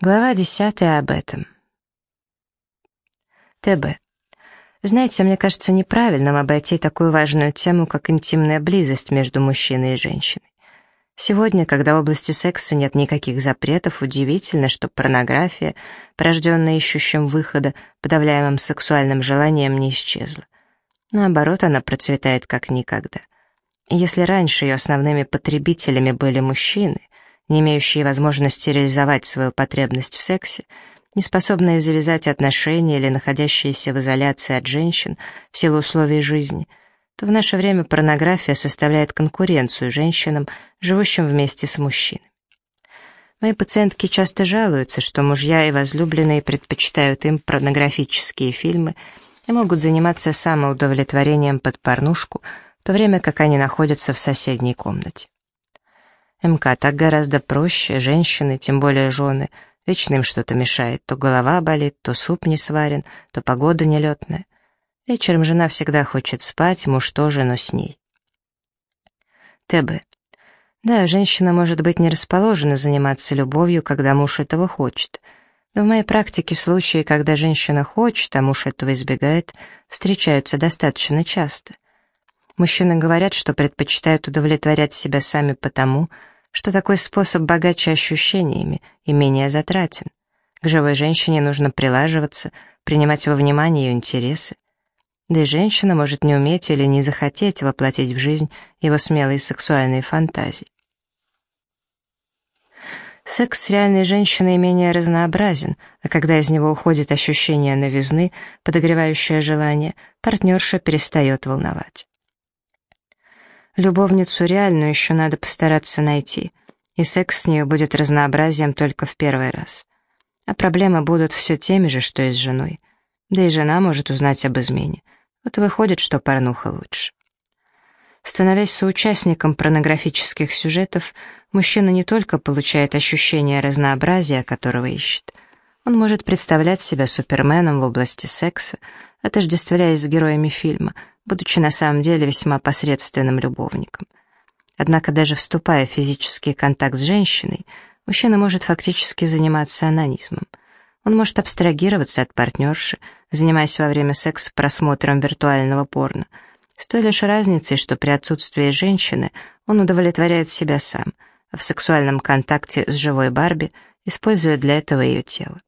Глава 10 об этом. ТБ. Знаете, мне кажется неправильным обойти такую важную тему, как интимная близость между мужчиной и женщиной. Сегодня, когда в области секса нет никаких запретов, удивительно, что порнография, порожденная ищущим выхода, подавляемым сексуальным желанием, не исчезла. Наоборот, она процветает как никогда. Если раньше ее основными потребителями были мужчины, не имеющие возможности реализовать свою потребность в сексе, неспособные завязать отношения или находящиеся в изоляции от женщин в силу условий жизни, то в наше время порнография составляет конкуренцию женщинам, живущим вместе с мужчинами. Мои пациентки часто жалуются, что мужья и возлюбленные предпочитают им порнографические фильмы и могут заниматься самоудовлетворением под порнушку, в то время как они находятся в соседней комнате. МК так гораздо проще, женщины, тем более жены, вечно им что-то мешает, то голова болит, то суп не сварен, то погода нелетная. Вечером жена всегда хочет спать, муж тоже, но с ней. ТБ. Да, женщина может быть не расположена заниматься любовью, когда муж этого хочет. Но в моей практике случаи, когда женщина хочет, а муж этого избегает, встречаются достаточно часто. Мужчины говорят, что предпочитают удовлетворять себя сами потому, что такой способ богаче ощущениями и менее затратен. К живой женщине нужно прилаживаться, принимать во внимание ее интересы. Да и женщина может не уметь или не захотеть воплотить в жизнь его смелые сексуальные фантазии. Секс с реальной женщиной менее разнообразен, а когда из него уходит ощущение новизны, подогревающее желание, партнерша перестает волновать. Любовницу реальную еще надо постараться найти, и секс с ней будет разнообразием только в первый раз. А проблемы будут все теми же, что и с женой. Да и жена может узнать об измене. Вот выходит, что порнуха лучше. Становясь соучастником порнографических сюжетов, мужчина не только получает ощущение разнообразия, которого ищет, он может представлять себя суперменом в области секса, отождествляясь с героями фильма — будучи на самом деле весьма посредственным любовником. Однако даже вступая в физический контакт с женщиной, мужчина может фактически заниматься анонизмом. Он может абстрагироваться от партнерши, занимаясь во время секса просмотром виртуального порно, с той лишь разницей, что при отсутствии женщины он удовлетворяет себя сам, а в сексуальном контакте с живой Барби использует для этого ее тело.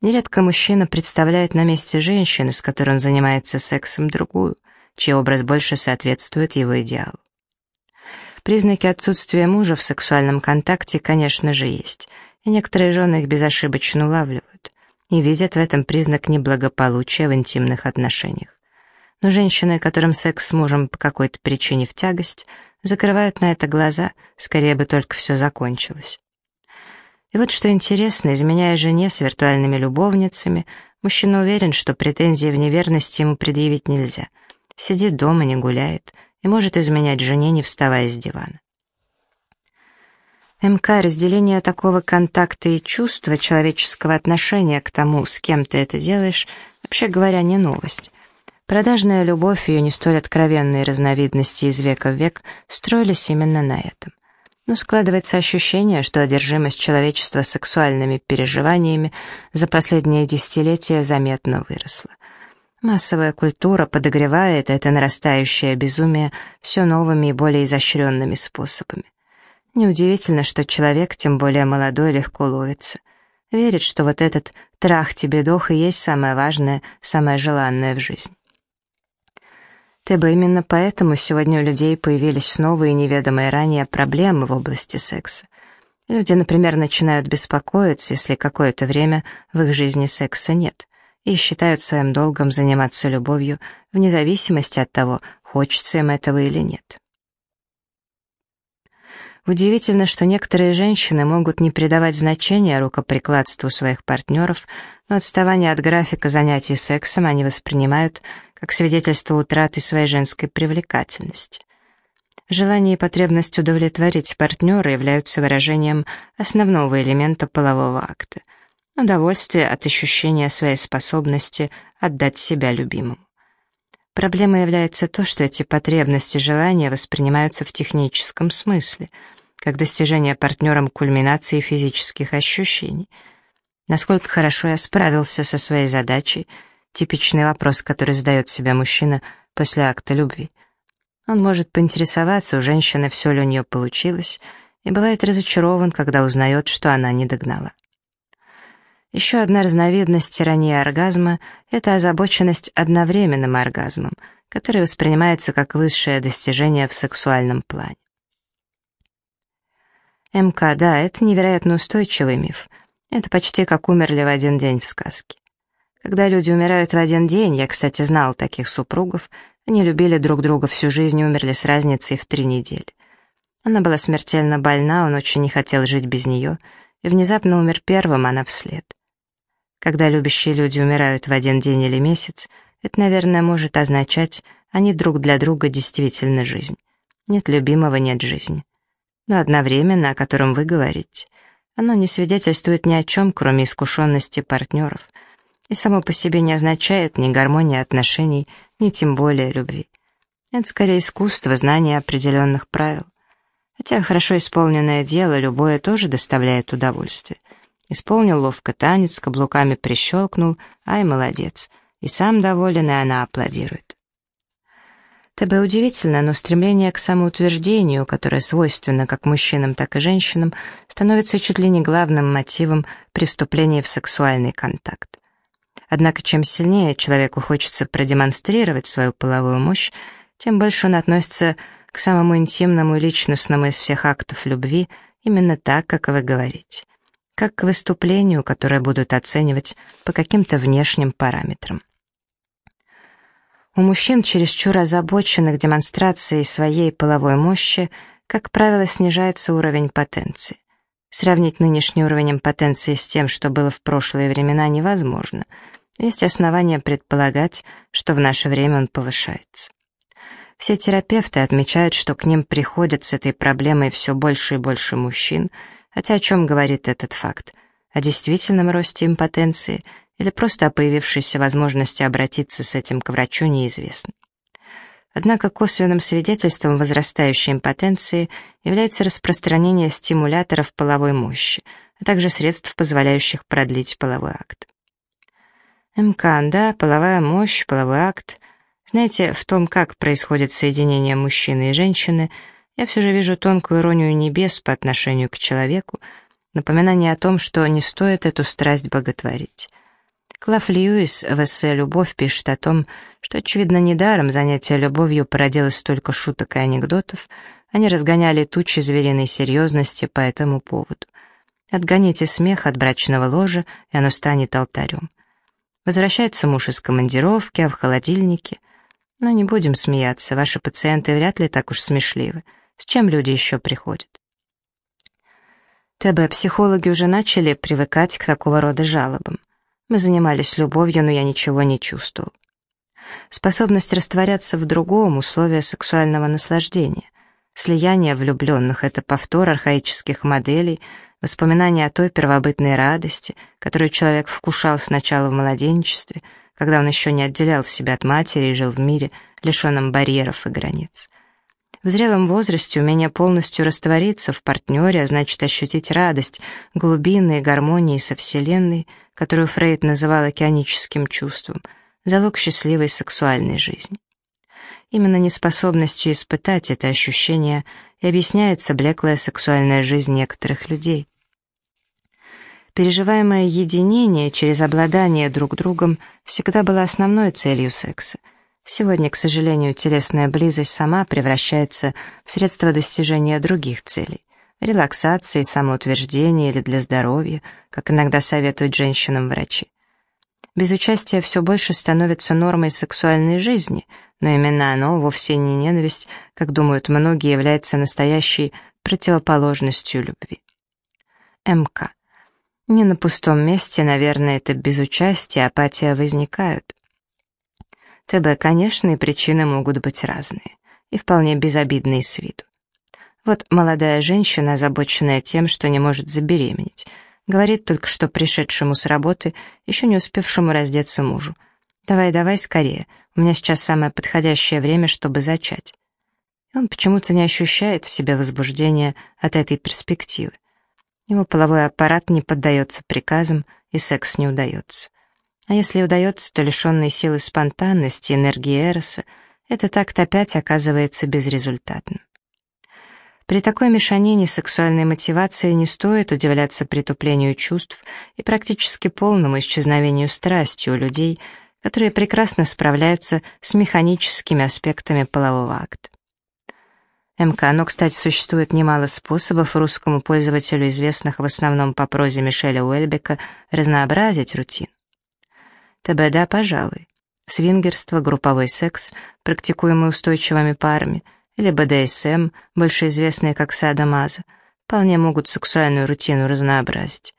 Нередко мужчина представляет на месте женщины, с которой он занимается сексом, другую, чей образ больше соответствует его идеалу. Признаки отсутствия мужа в сексуальном контакте, конечно же, есть, и некоторые жены их безошибочно улавливают и видят в этом признак неблагополучия в интимных отношениях. Но женщины, которым секс с мужем по какой-то причине в тягость, закрывают на это глаза, скорее бы только все закончилось. И вот что интересно, изменяя жене с виртуальными любовницами, мужчина уверен, что претензии в неверности ему предъявить нельзя. Сидит дома, не гуляет и может изменять жене, не вставая с дивана. МК разделение такого контакта и чувства человеческого отношения к тому, с кем ты это делаешь, вообще говоря, не новость. Продажная любовь и ее не столь откровенные разновидности из века в век строились именно на этом но складывается ощущение, что одержимость человечества сексуальными переживаниями за последние десятилетия заметно выросла. Массовая культура подогревает это нарастающее безумие все новыми и более изощренными способами. Неудивительно, что человек, тем более молодой, легко ловится. Верит, что вот этот трах-тебе-дох и есть самое важное, самое желанное в жизни. ТБ именно поэтому сегодня у людей появились новые неведомые ранее проблемы в области секса. Люди, например, начинают беспокоиться, если какое-то время в их жизни секса нет, и считают своим долгом заниматься любовью вне зависимости от того, хочется им этого или нет. Удивительно, что некоторые женщины могут не придавать значения рукоприкладству своих партнеров, но отставание от графика занятий сексом они воспринимают как свидетельство утраты своей женской привлекательности. Желание и потребность удовлетворить партнера являются выражением основного элемента полового акта — удовольствие от ощущения своей способности отдать себя любимому. Проблемой является то, что эти потребности и желания воспринимаются в техническом смысле, как достижение партнером кульминации физических ощущений. Насколько хорошо я справился со своей задачей — типичный вопрос, который задает себя мужчина после акта любви. Он может поинтересоваться у женщины, все ли у нее получилось, и бывает разочарован, когда узнает, что она не догнала. Еще одна разновидность тирании оргазма — это озабоченность одновременным оргазмом, который воспринимается как высшее достижение в сексуальном плане. МК, да, это невероятно устойчивый миф. Это почти как умерли в один день в сказке. Когда люди умирают в один день, я, кстати, знал таких супругов, они любили друг друга всю жизнь и умерли с разницей в три недели. Она была смертельно больна, он очень не хотел жить без нее, и внезапно умер первым, она вслед. Когда любящие люди умирают в один день или месяц, это, наверное, может означать, они друг для друга действительно жизнь. Нет любимого, нет жизни но одновременно, о котором вы говорите, оно не свидетельствует ни о чем, кроме искушенности партнеров, и само по себе не означает ни гармонии отношений, ни тем более любви. Это скорее искусство, знание определенных правил. Хотя хорошо исполненное дело любое тоже доставляет удовольствие. Исполнил ловко танец, каблуками прищелкнул, ай, молодец. И сам доволен, и она аплодирует. ТБ удивительно, но стремление к самоутверждению, которое свойственно как мужчинам, так и женщинам, становится чуть ли не главным мотивом при вступлении в сексуальный контакт. Однако чем сильнее человеку хочется продемонстрировать свою половую мощь, тем больше он относится к самому интимному и личностному из всех актов любви именно так, как вы говорите, как к выступлению, которое будут оценивать по каким-то внешним параметрам. У мужчин, чересчур озабоченных демонстрацией своей половой мощи, как правило, снижается уровень потенции. Сравнить нынешний уровень импотенции с тем, что было в прошлые времена, невозможно. Есть основания предполагать, что в наше время он повышается. Все терапевты отмечают, что к ним приходят с этой проблемой все больше и больше мужчин, хотя о чем говорит этот факт? О действительном росте импотенции или просто о появившейся возможности обратиться с этим к врачу неизвестно. Однако косвенным свидетельством возрастающей импотенции является распространение стимуляторов половой мощи, а также средств, позволяющих продлить половой акт. МК, да, половая мощь, половой акт. Знаете, в том, как происходит соединение мужчины и женщины, я все же вижу тонкую иронию небес по отношению к человеку, напоминание о том, что не стоит эту страсть боготворить. Клав Льюис в эссе «Любовь» пишет о том, что, очевидно, недаром занятие любовью породило столько шуток и анекдотов, они разгоняли тучи звериной серьезности по этому поводу. Отгоните смех от брачного ложа, и оно станет алтарем. Возвращается муж из командировки, а в холодильнике... Но не будем смеяться, ваши пациенты вряд ли так уж смешливы. С чем люди еще приходят? ТБ, психологи уже начали привыкать к такого рода жалобам. Мы занимались любовью, но я ничего не чувствовал. Способность растворяться в другом — условие сексуального наслаждения. Слияние влюбленных — это повтор архаических моделей, воспоминание о той первобытной радости, которую человек вкушал сначала в младенчестве, когда он еще не отделял себя от матери и жил в мире, лишенном барьеров и границ. В зрелом возрасте умение полностью раствориться в партнере, а значит ощутить радость, глубины и гармонии со Вселенной — которую Фрейд называл океаническим чувством, залог счастливой сексуальной жизни. Именно неспособностью испытать это ощущение и объясняется блеклая сексуальная жизнь некоторых людей. Переживаемое единение через обладание друг другом всегда было основной целью секса. Сегодня, к сожалению, телесная близость сама превращается в средство достижения других целей релаксации, самоутверждения или для здоровья, как иногда советуют женщинам врачи. Без участия все больше становится нормой сексуальной жизни, но именно оно, вовсе не ненависть, как думают многие, является настоящей противоположностью любви. МК. Не на пустом месте, наверное, это безучастие, апатия возникают. ТБ, конечно, и причины могут быть разные, и вполне безобидные с виду. Вот молодая женщина, озабоченная тем, что не может забеременеть, говорит только что пришедшему с работы, еще не успевшему раздеться мужу. «Давай, давай, скорее, у меня сейчас самое подходящее время, чтобы зачать». И Он почему-то не ощущает в себе возбуждения от этой перспективы. Его половой аппарат не поддается приказам, и секс не удается. А если удается, то лишенный силы спонтанности, энергии Эроса, этот акт опять оказывается безрезультатным. При такой мешанине сексуальной мотивации не стоит удивляться притуплению чувств и практически полному исчезновению страсти у людей, которые прекрасно справляются с механическими аспектами полового акта. МК, но, кстати, существует немало способов русскому пользователю, известных в основном по прозе Мишеля Уэльбека, разнообразить рутин. ТБ, да, пожалуй. Свингерство, групповой секс, практикуемый устойчивыми парами, или БДСМ, больше известные как садомаза, вполне могут сексуальную рутину разнообразить.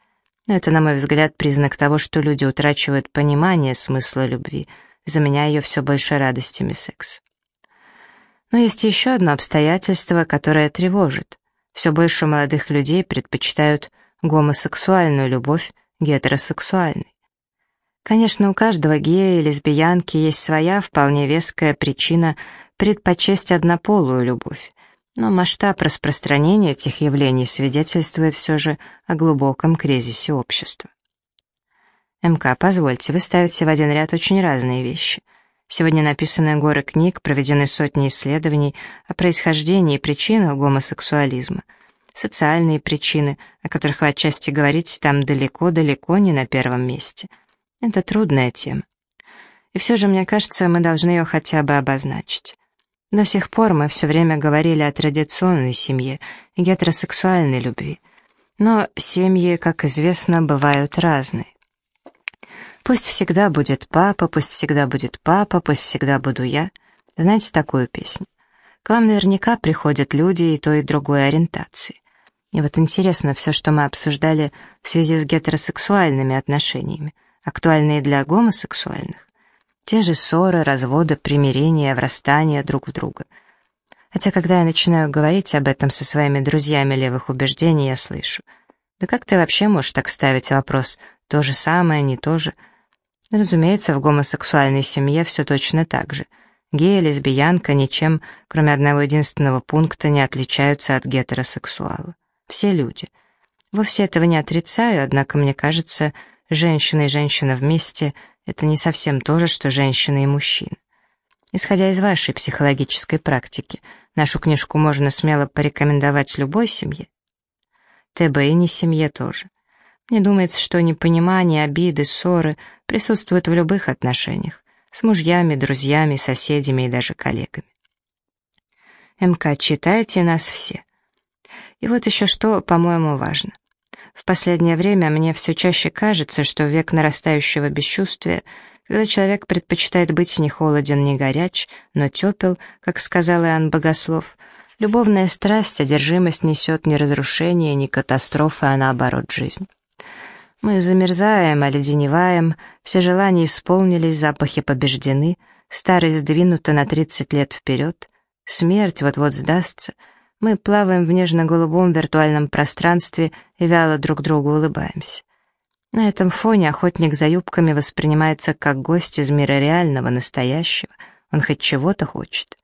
Но это, на мой взгляд, признак того, что люди утрачивают понимание смысла любви, заменяя ее все больше радостями секса. Но есть еще одно обстоятельство, которое тревожит. Все больше молодых людей предпочитают гомосексуальную любовь гетеросексуальной. Конечно, у каждого гея и лесбиянки есть своя вполне веская причина предпочесть однополую любовь, но масштаб распространения этих явлений свидетельствует все же о глубоком кризисе общества. МК, позвольте, вы ставите в один ряд очень разные вещи — Сегодня написаны горы книг, проведены сотни исследований о происхождении и причинах гомосексуализма. Социальные причины, о которых вы отчасти говорите, там далеко-далеко не на первом месте. Это трудная тема. И все же, мне кажется, мы должны ее хотя бы обозначить. До сих пор мы все время говорили о традиционной семье и гетеросексуальной любви. Но семьи, как известно, бывают разные. Пусть всегда будет папа, пусть всегда будет папа, пусть всегда буду я. Знаете такую песню? К вам наверняка приходят люди и той, и другой ориентации. И вот интересно, все, что мы обсуждали в связи с гетеросексуальными отношениями, актуальные для гомосексуальных. Те же ссоры, разводы, примирения, врастания друг в друга. Хотя, когда я начинаю говорить об этом со своими друзьями левых убеждений, я слышу. Да как ты вообще можешь так ставить вопрос? То же самое, не то же? Разумеется, в гомосексуальной семье все точно так же. Гей лесбиянка ничем, кроме одного единственного пункта, не отличаются от гетеросексуала. Все люди. Вовсе этого не отрицаю, однако мне кажется, женщина и женщина вместе — это не совсем то же, что женщина и мужчина. Исходя из вашей психологической практики, нашу книжку можно смело порекомендовать любой семье. ТБ и не семье тоже. Мне думается, что непонимание, обиды, ссоры присутствуют в любых отношениях, с мужьями, друзьями, соседями и даже коллегами. МК, читайте нас все. И вот еще что, по-моему, важно. В последнее время мне все чаще кажется, что век нарастающего бесчувствия, когда человек предпочитает быть не холоден, не горяч, но тепел, как сказал Иоанн Богослов, любовная страсть, одержимость несет не разрушение, не катастрофы, а наоборот жизнь. Мы замерзаем, оледеневаем, все желания исполнились, запахи побеждены, старость сдвинута на 30 лет вперед, смерть вот-вот сдастся, мы плаваем в нежно-голубом виртуальном пространстве и вяло друг другу улыбаемся. На этом фоне охотник за юбками воспринимается как гость из мира реального, настоящего, он хоть чего-то хочет.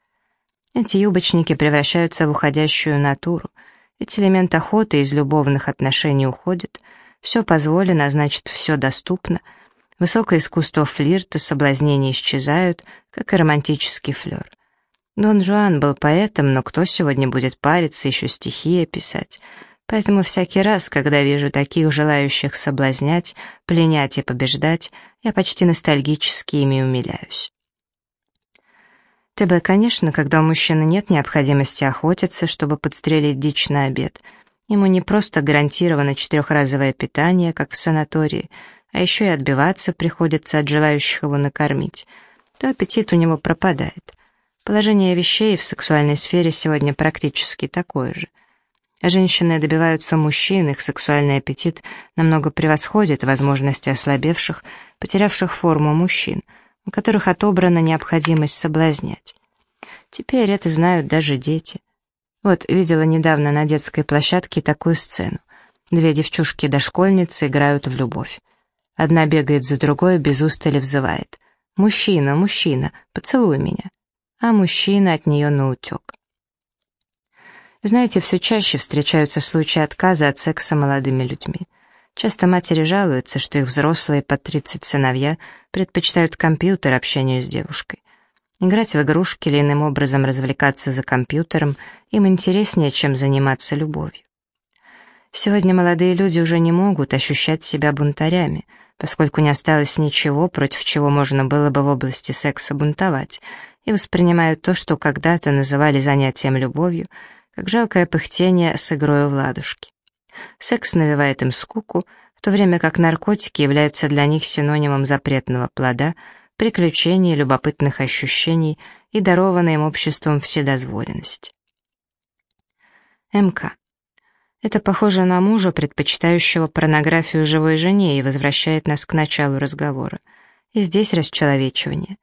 Эти юбочники превращаются в уходящую натуру, ведь элемент охоты из любовных отношений уходит — все позволено, значит, все доступно. Высокое искусство флирта, соблазнения исчезают, как и романтический флер. Дон Жуан был поэтом, но кто сегодня будет париться, еще стихи писать? Поэтому всякий раз, когда вижу таких желающих соблазнять, пленять и побеждать, я почти ностальгически ими умиляюсь. ТБ, конечно, когда у мужчины нет необходимости охотиться, чтобы подстрелить дичь на обед — Ему не просто гарантировано четырехразовое питание, как в санатории, а еще и отбиваться приходится от желающих его накормить, то аппетит у него пропадает. Положение вещей в сексуальной сфере сегодня практически такое же. Женщины добиваются мужчин, их сексуальный аппетит намного превосходит возможности ослабевших, потерявших форму мужчин, у которых отобрана необходимость соблазнять. Теперь это знают даже дети. Вот видела недавно на детской площадке такую сцену. Две девчушки-дошкольницы играют в любовь. Одна бегает за другой, без устали взывает. «Мужчина, мужчина, поцелуй меня». А мужчина от нее наутек. Знаете, все чаще встречаются случаи отказа от секса молодыми людьми. Часто матери жалуются, что их взрослые под 30 сыновья предпочитают компьютер общению с девушкой. Играть в игрушки или иным образом развлекаться за компьютером им интереснее, чем заниматься любовью. Сегодня молодые люди уже не могут ощущать себя бунтарями, поскольку не осталось ничего, против чего можно было бы в области секса бунтовать, и воспринимают то, что когда-то называли занятием любовью, как жалкое пыхтение с игрой в ладушки. Секс навевает им скуку, в то время как наркотики являются для них синонимом запретного плода, приключений, любопытных ощущений и дарованной им обществом вседозволенности. МК. Это похоже на мужа, предпочитающего порнографию живой жене, и возвращает нас к началу разговора. И здесь расчеловечивание.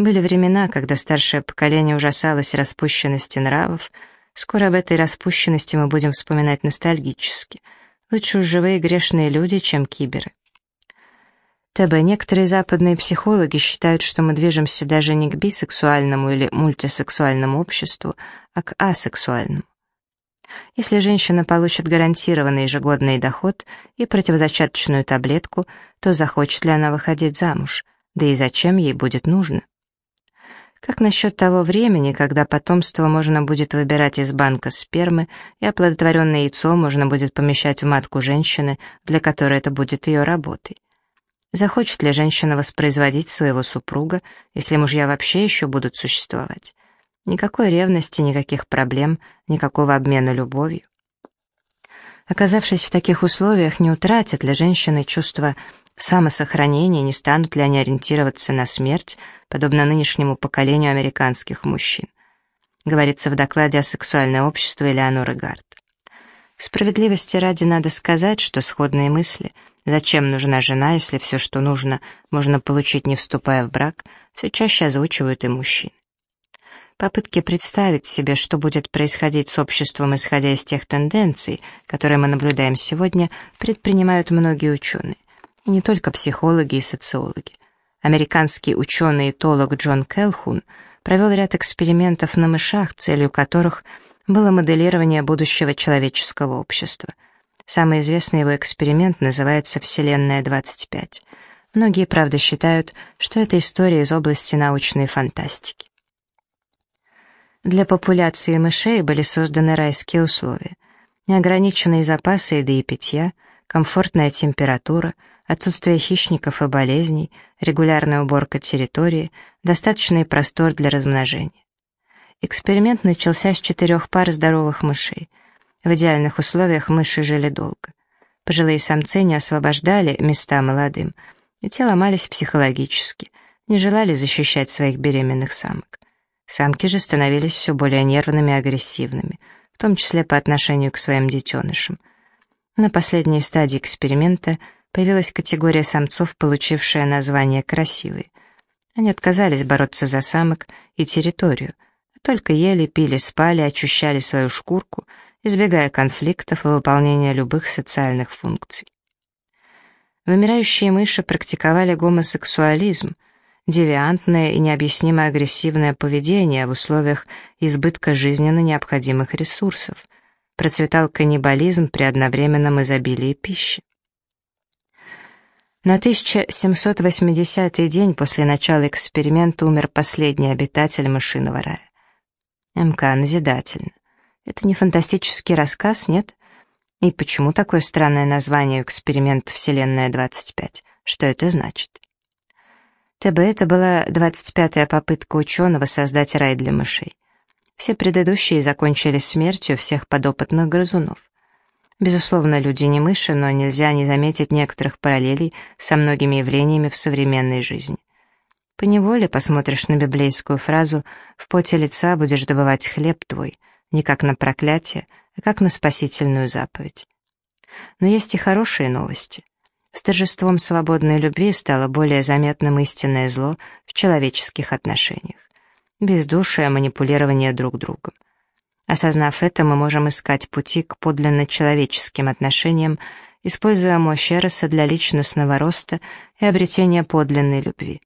Были времена, когда старшее поколение ужасалось распущенности нравов, Скоро об этой распущенности мы будем вспоминать ностальгически. Лучше уж живые грешные люди, чем киберы. ТБ. Некоторые западные психологи считают, что мы движемся даже не к бисексуальному или мультисексуальному обществу, а к асексуальному. Если женщина получит гарантированный ежегодный доход и противозачаточную таблетку, то захочет ли она выходить замуж? Да и зачем ей будет нужно? Как насчет того времени, когда потомство можно будет выбирать из банка спермы, и оплодотворенное яйцо можно будет помещать в матку женщины, для которой это будет ее работой? Захочет ли женщина воспроизводить своего супруга, если мужья вообще еще будут существовать? Никакой ревности, никаких проблем, никакого обмена любовью. Оказавшись в таких условиях, не утратят ли женщины чувство самосохранения, не станут ли они ориентироваться на смерть, подобно нынешнему поколению американских мужчин. Говорится в докладе о сексуальное общество Элеоноры Гард. Справедливости ради надо сказать, что сходные мысли «зачем нужна жена, если все, что нужно, можно получить, не вступая в брак», все чаще озвучивают и мужчины. Попытки представить себе, что будет происходить с обществом, исходя из тех тенденций, которые мы наблюдаем сегодня, предпринимают многие ученые и не только психологи и социологи. Американский ученый-этолог Джон Келхун провел ряд экспериментов на мышах, целью которых было моделирование будущего человеческого общества. Самый известный его эксперимент называется «Вселенная-25». Многие, правда, считают, что это история из области научной фантастики. Для популяции мышей были созданы райские условия. Неограниченные запасы еды и питья, комфортная температура — отсутствие хищников и болезней, регулярная уборка территории, достаточный простор для размножения. Эксперимент начался с четырех пар здоровых мышей. В идеальных условиях мыши жили долго. Пожилые самцы не освобождали места молодым, и те ломались психологически, не желали защищать своих беременных самок. Самки же становились все более нервными и агрессивными, в том числе по отношению к своим детенышам. На последней стадии эксперимента – появилась категория самцов, получившая название «красивые». Они отказались бороться за самок и территорию, а только ели, пили, спали, очищали свою шкурку, избегая конфликтов и выполнения любых социальных функций. Вымирающие мыши практиковали гомосексуализм, девиантное и необъяснимо агрессивное поведение в условиях избытка жизненно необходимых ресурсов, процветал каннибализм при одновременном изобилии пищи. На 1780 день после начала эксперимента умер последний обитатель мышиного рая. МК назидательно. Это не фантастический рассказ, нет? И почему такое странное название эксперимент «Вселенная-25»? Что это значит? ТБ это была 25-я попытка ученого создать рай для мышей. Все предыдущие закончились смертью всех подопытных грызунов. Безусловно, люди не мыши, но нельзя не заметить некоторых параллелей со многими явлениями в современной жизни. По неволе посмотришь на библейскую фразу «в поте лица будешь добывать хлеб твой», не как на проклятие, а как на спасительную заповедь. Но есть и хорошие новости. С торжеством свободной любви стало более заметным истинное зло в человеческих отношениях. Бездушие, манипулирование друг другом. Осознав это, мы можем искать пути к подлинно человеческим отношениям, используя мощь Эроса для личностного роста и обретения подлинной любви.